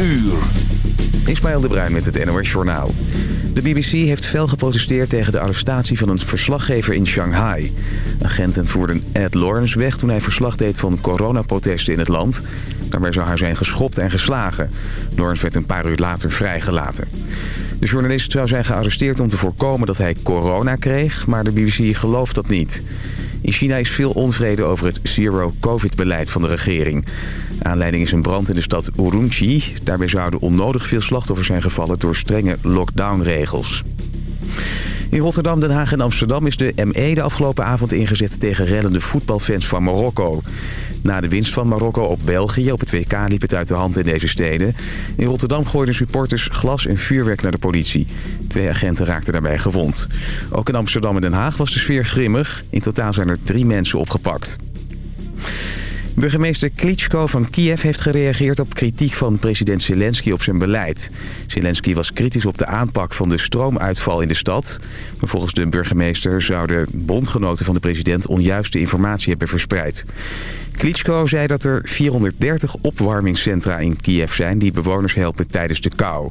uur. Ismaël de Bruin met het NOS Journaal. De BBC heeft fel geprotesteerd tegen de arrestatie van een verslaggever in Shanghai. Agenten voerden Ed Lawrence weg toen hij verslag deed van coronaprotesten in het land. Daarbij zou hij zijn geschopt en geslagen. Lawrence werd een paar uur later vrijgelaten. De journalist zou zijn gearresteerd om te voorkomen dat hij corona kreeg, maar de BBC gelooft dat niet. In China is veel onvrede over het zero-covid-beleid van de regering. Aanleiding is een brand in de stad Urumqi. Daarbij zouden onnodig veel slachtoffers zijn gevallen door strenge lockdownregels. In Rotterdam, Den Haag en Amsterdam is de ME de afgelopen avond ingezet tegen rellende voetbalfans van Marokko. Na de winst van Marokko op België op het WK liep het uit de hand in deze steden. In Rotterdam gooiden supporters glas en vuurwerk naar de politie. Twee agenten raakten daarbij gewond. Ook in Amsterdam en Den Haag was de sfeer grimmig. In totaal zijn er drie mensen opgepakt. Burgemeester Klitschko van Kiev heeft gereageerd op kritiek van president Zelensky op zijn beleid. Zelensky was kritisch op de aanpak van de stroomuitval in de stad. Maar volgens de burgemeester zouden bondgenoten van de president onjuiste informatie hebben verspreid. Klitschko zei dat er 430 opwarmingscentra in Kiev zijn die bewoners helpen tijdens de kou.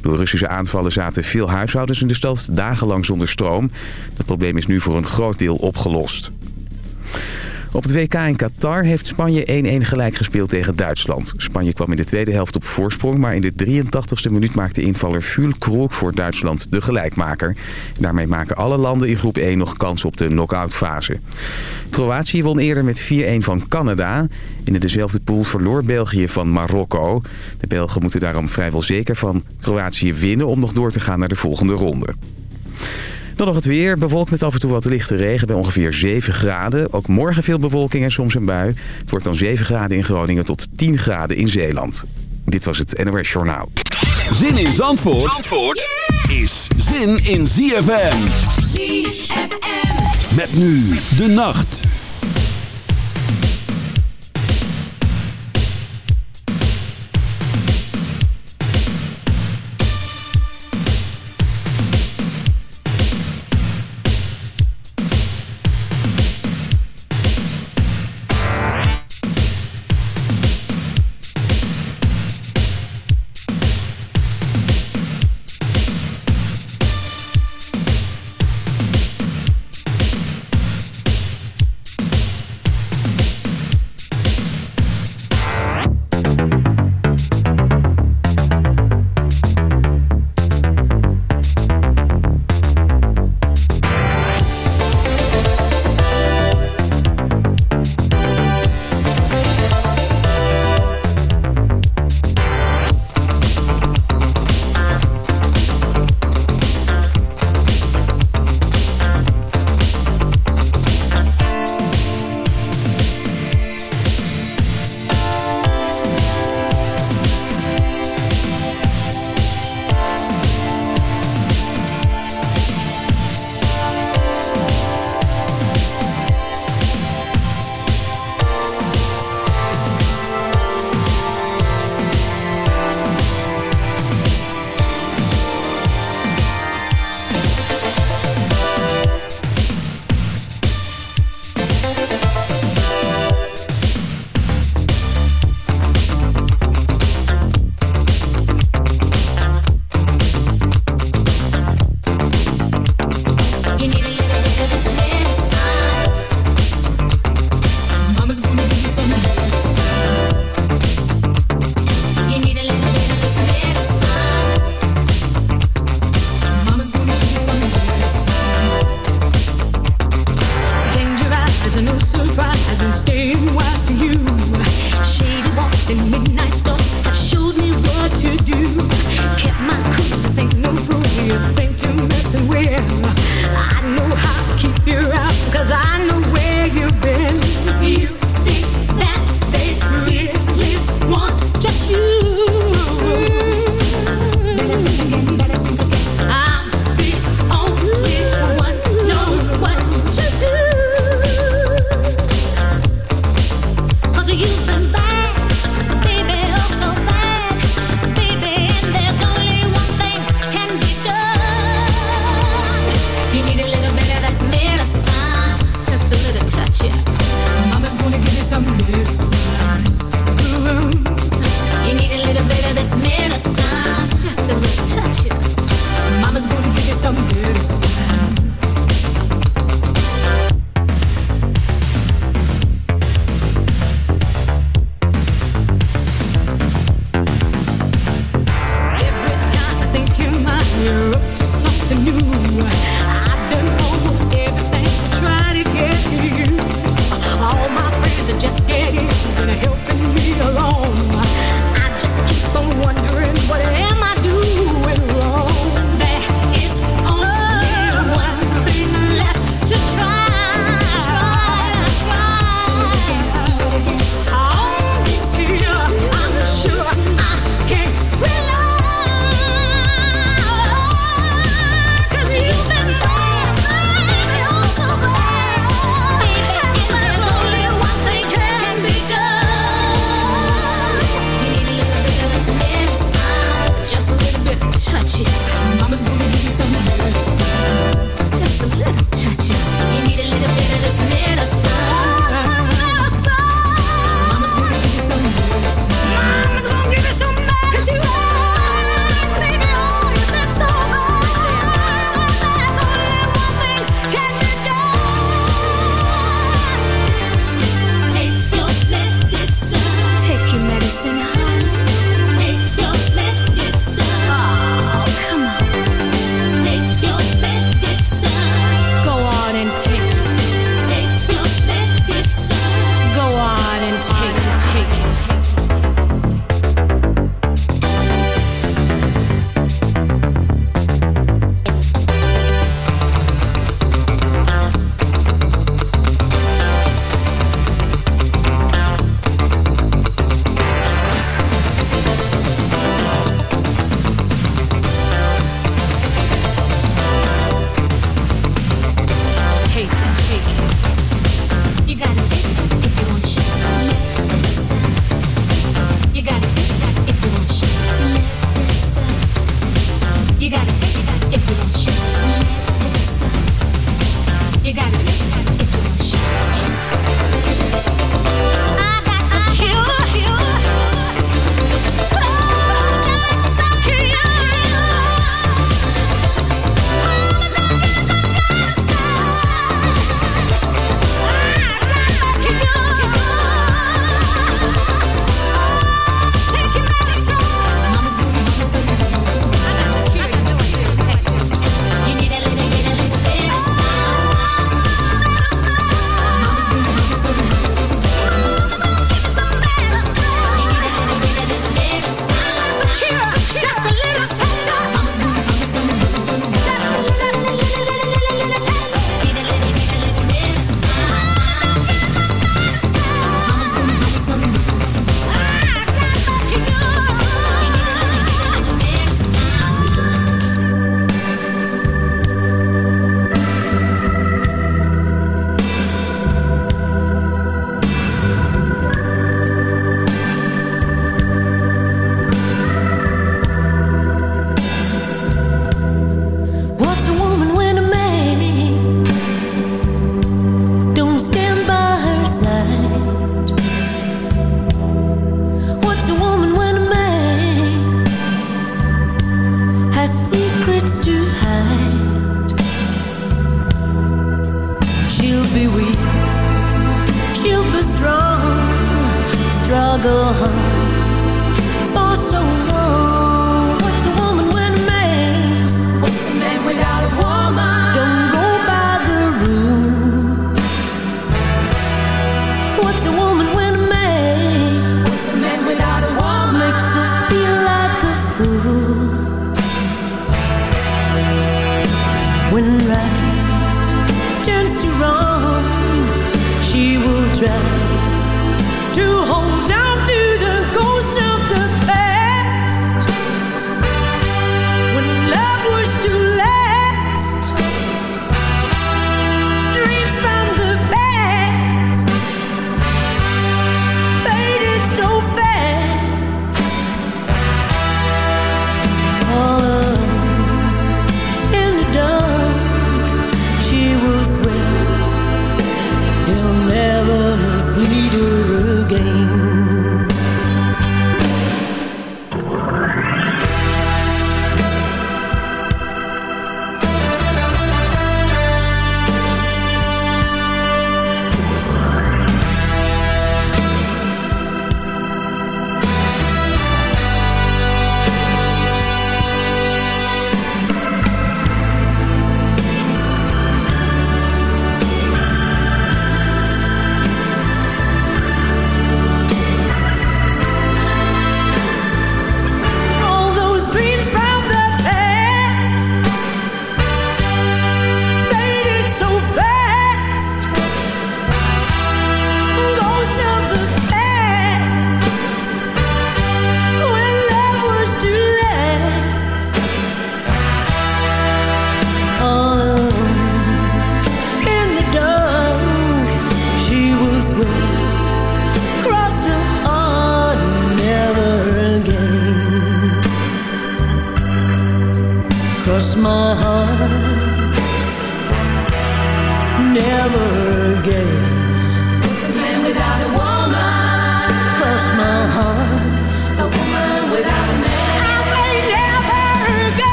Door Russische aanvallen zaten veel huishoudens in de stad dagenlang zonder stroom. Dat probleem is nu voor een groot deel opgelost. Op het WK in Qatar heeft Spanje 1-1 gelijk gespeeld tegen Duitsland. Spanje kwam in de tweede helft op voorsprong... maar in de 83ste minuut maakte invaller Füllkrug voor Duitsland de gelijkmaker. Daarmee maken alle landen in groep 1 nog kans op de knock-outfase. Kroatië won eerder met 4-1 van Canada. In dezelfde pool verloor België van Marokko. De Belgen moeten daarom vrijwel zeker van Kroatië winnen... om nog door te gaan naar de volgende ronde. Dan nog het weer. Bewolkt met af en toe wat lichte regen bij ongeveer 7 graden. Ook morgen veel bewolking en soms een bui. Het wordt dan 7 graden in Groningen tot 10 graden in Zeeland. Dit was het NOS Journaal. Zin in Zandvoort, Zandvoort is zin in ZFM. ZFM. Met nu de nacht.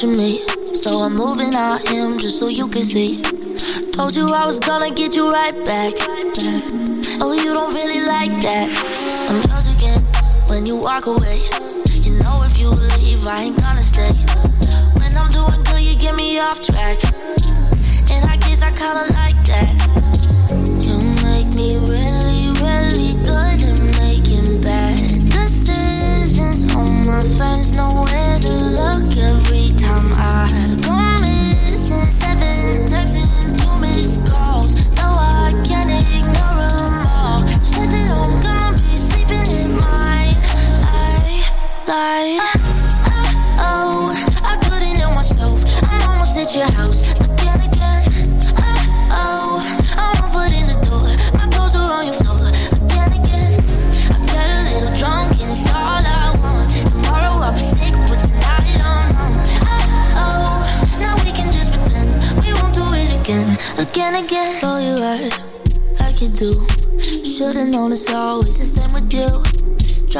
watching me. So I'm moving on him just so you can see. Told you I was gonna get you right back. Oh, you don't really like that. I'm yours again when you walk away. You know if you leave, I ain't gonna stay. When I'm doing good, you get me off track. And I guess I kinda like that.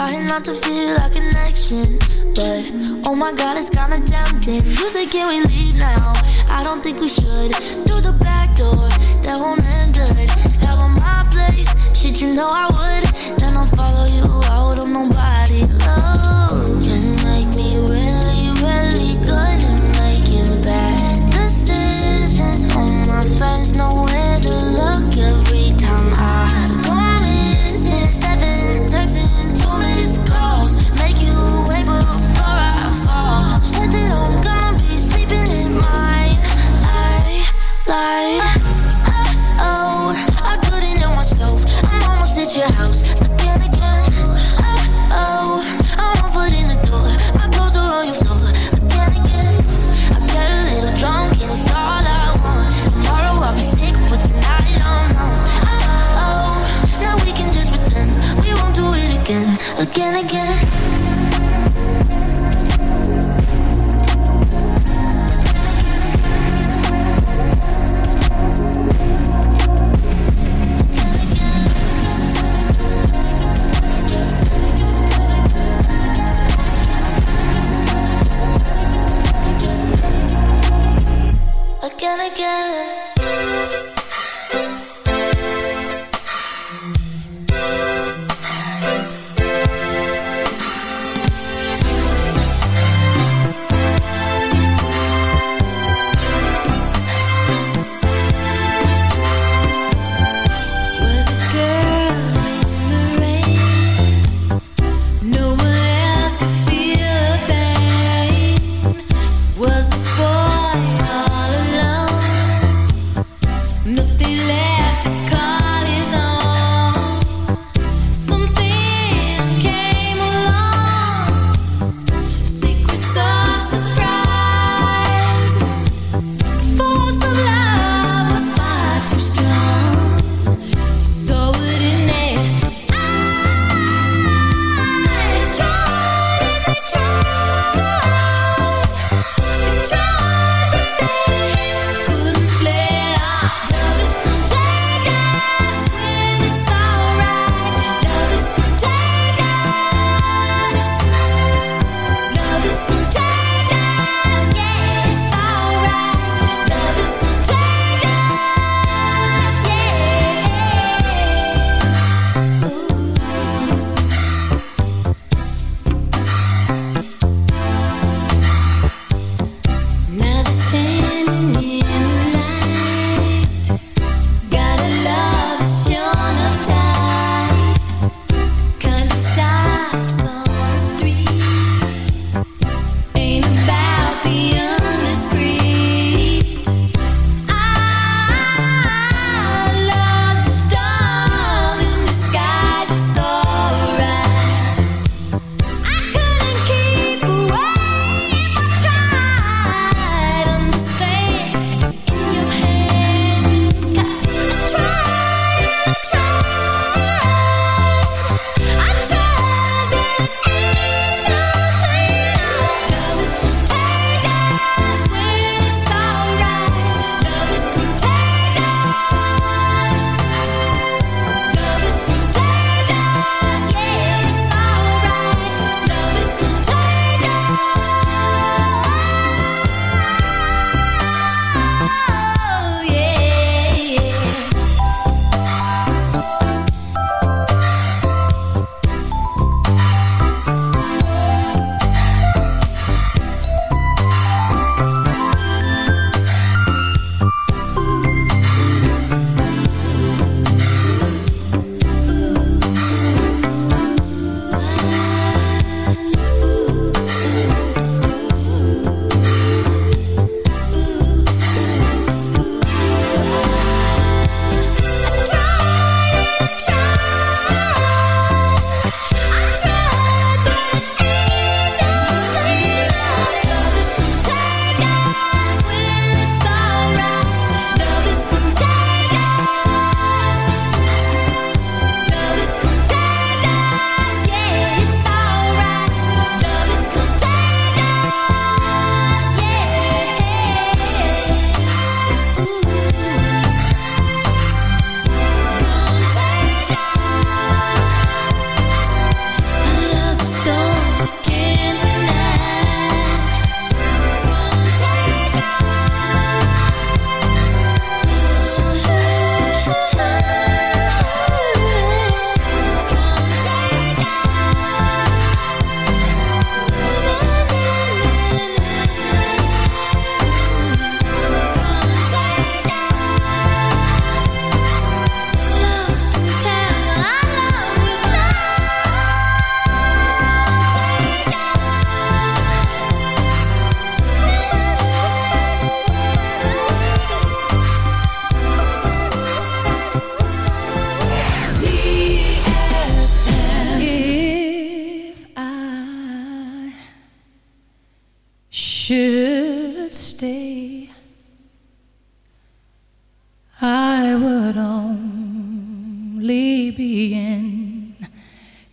Trying not to feel a connection, but oh my god, it's kinda tempting. You say, can we leave now? I don't think we should. Through the back door, that won't end good. Hell on my place, shit, you know I would. Then I'll follow you out on nobody. Love.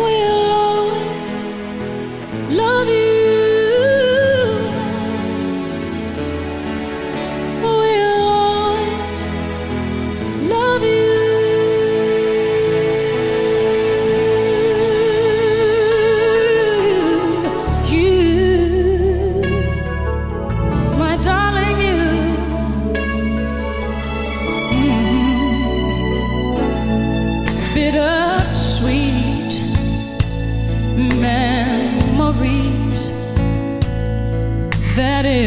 will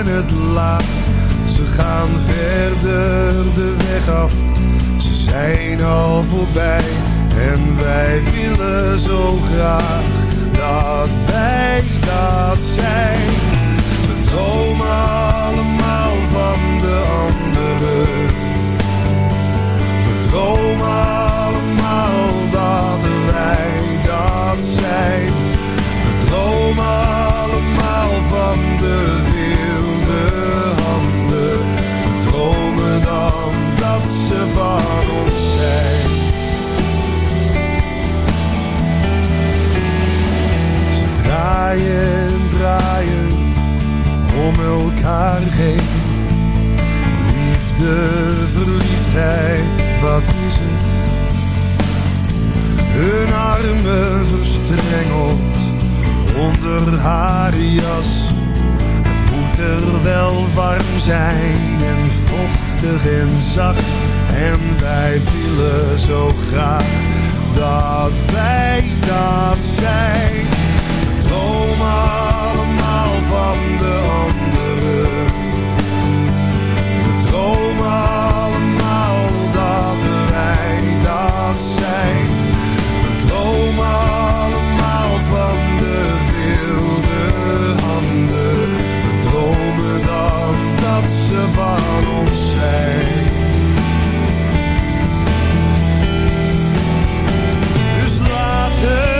En het laatst. Ze gaan verder de weg af, ze zijn al voorbij. En wij willen zo graag dat wij dat zijn. We dromen allemaal van de anderen. We dromen allemaal dat wij dat zijn. We dromen allemaal van de ze van ons zijn. Ze draaien en draaien om elkaar heen. Liefde, verliefdheid, wat is het? Hun armen verstrengeld onder haar jas. Het moet er wel warm zijn en vochtig en zacht. En wij willen zo graag dat wij dat zijn. We dromen allemaal van de anderen. We dromen allemaal dat wij dat zijn. We dromen allemaal van de wilde handen. We dromen dan dat ze van ons zijn. Laten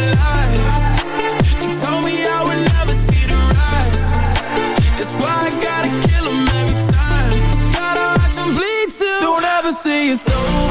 it's over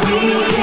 we can.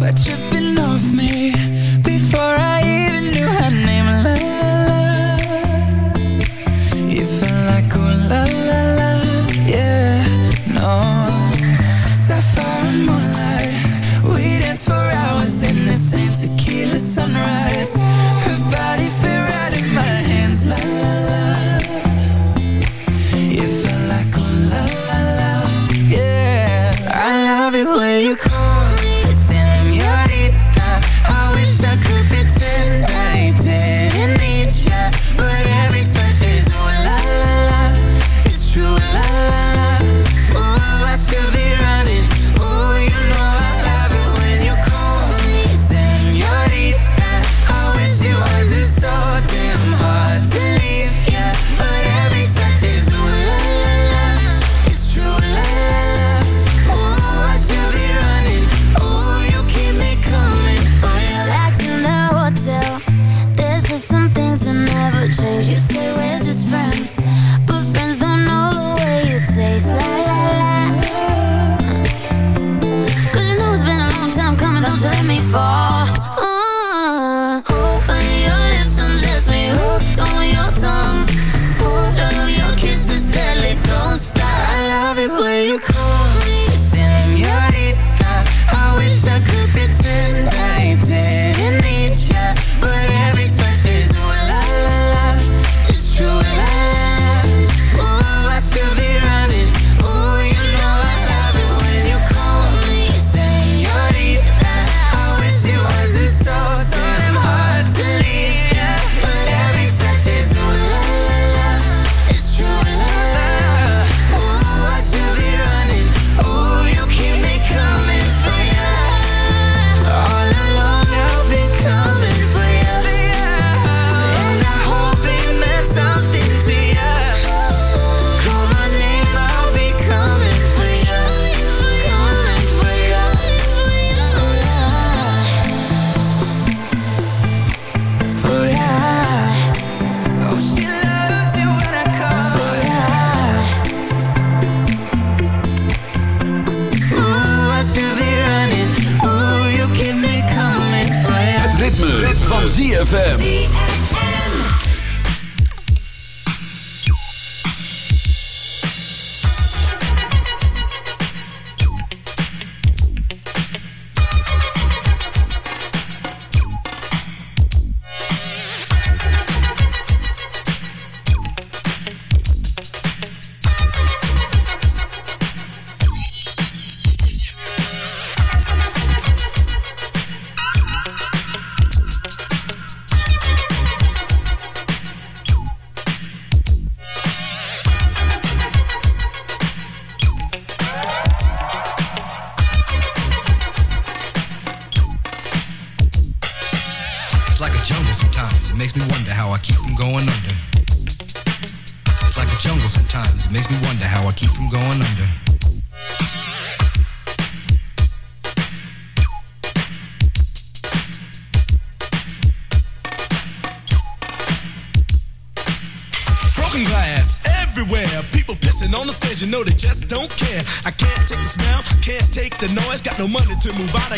sweat dripping off me.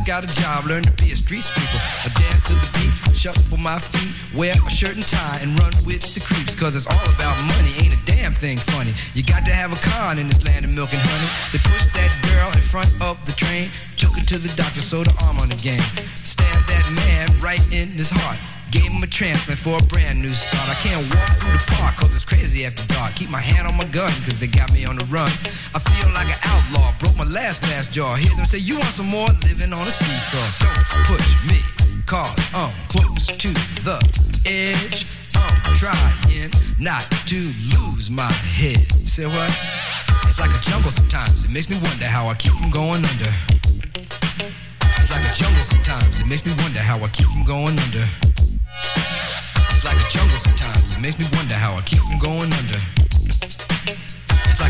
just got a job, learn to be a street sweeper. I dance to the beat, shuffle for my feet, wear a shirt and tie, and run with the creeps. Cause it's all about money, ain't a damn thing funny. You got to have a con in this land of milk and honey. They pushed that girl in front of the train, took her to the doctor, sewed her arm on the game. Stabbed that man right in his heart. Gave him a transplant for a brand new start. I can't walk through the park cause it's crazy after dark. Keep my hand on my gun cause they got me on the run. I feel like an outlaw, broke my last glass jaw. Hear them say, You want some more? Living on a seesaw. Don't push me, cause I'm close to the edge. I'm trying not to lose my head. Say what? It's like a jungle sometimes. It makes me wonder how I keep from going under. It's like a jungle sometimes. It makes me wonder how I keep from going under. It's like a jungle sometimes. It makes me wonder how I keep from going under.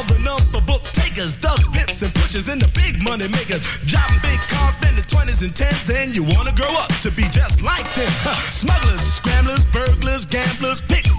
all the number book takers, thugs, pimps, and pushers, and the big money makers. Driving big cars, spending 20s and 10s, and you wanna grow up to be just like them. Huh. Smugglers, scramblers, burglars, gamblers,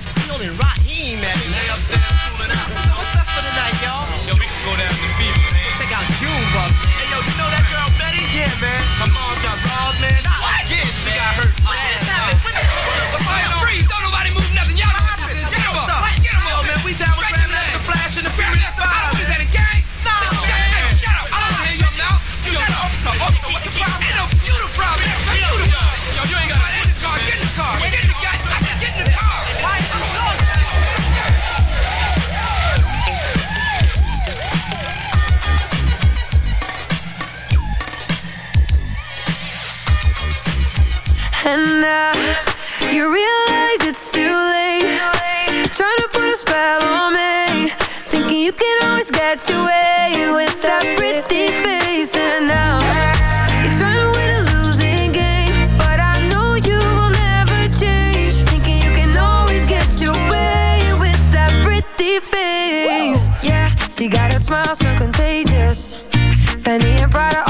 Ah, we, hey, where's Field and Raheem at? Lay upstairs cooling out. So what's up for the night, y'all? Yo, we can go down to the fever, man. Check out man. Hey, yo, you know that girl Betty? Yeah, man. My mom's got balls, man. What? Yeah, she got hurt. What just happened? What just What's Fire going on? free! Don't nobody move nothing. Y'all know what this is. Get What's up. Get Yo, up. man, we down with the Flash and the Furious that stuff. Five. What is that, she got a smile so contagious. Fanny and Prada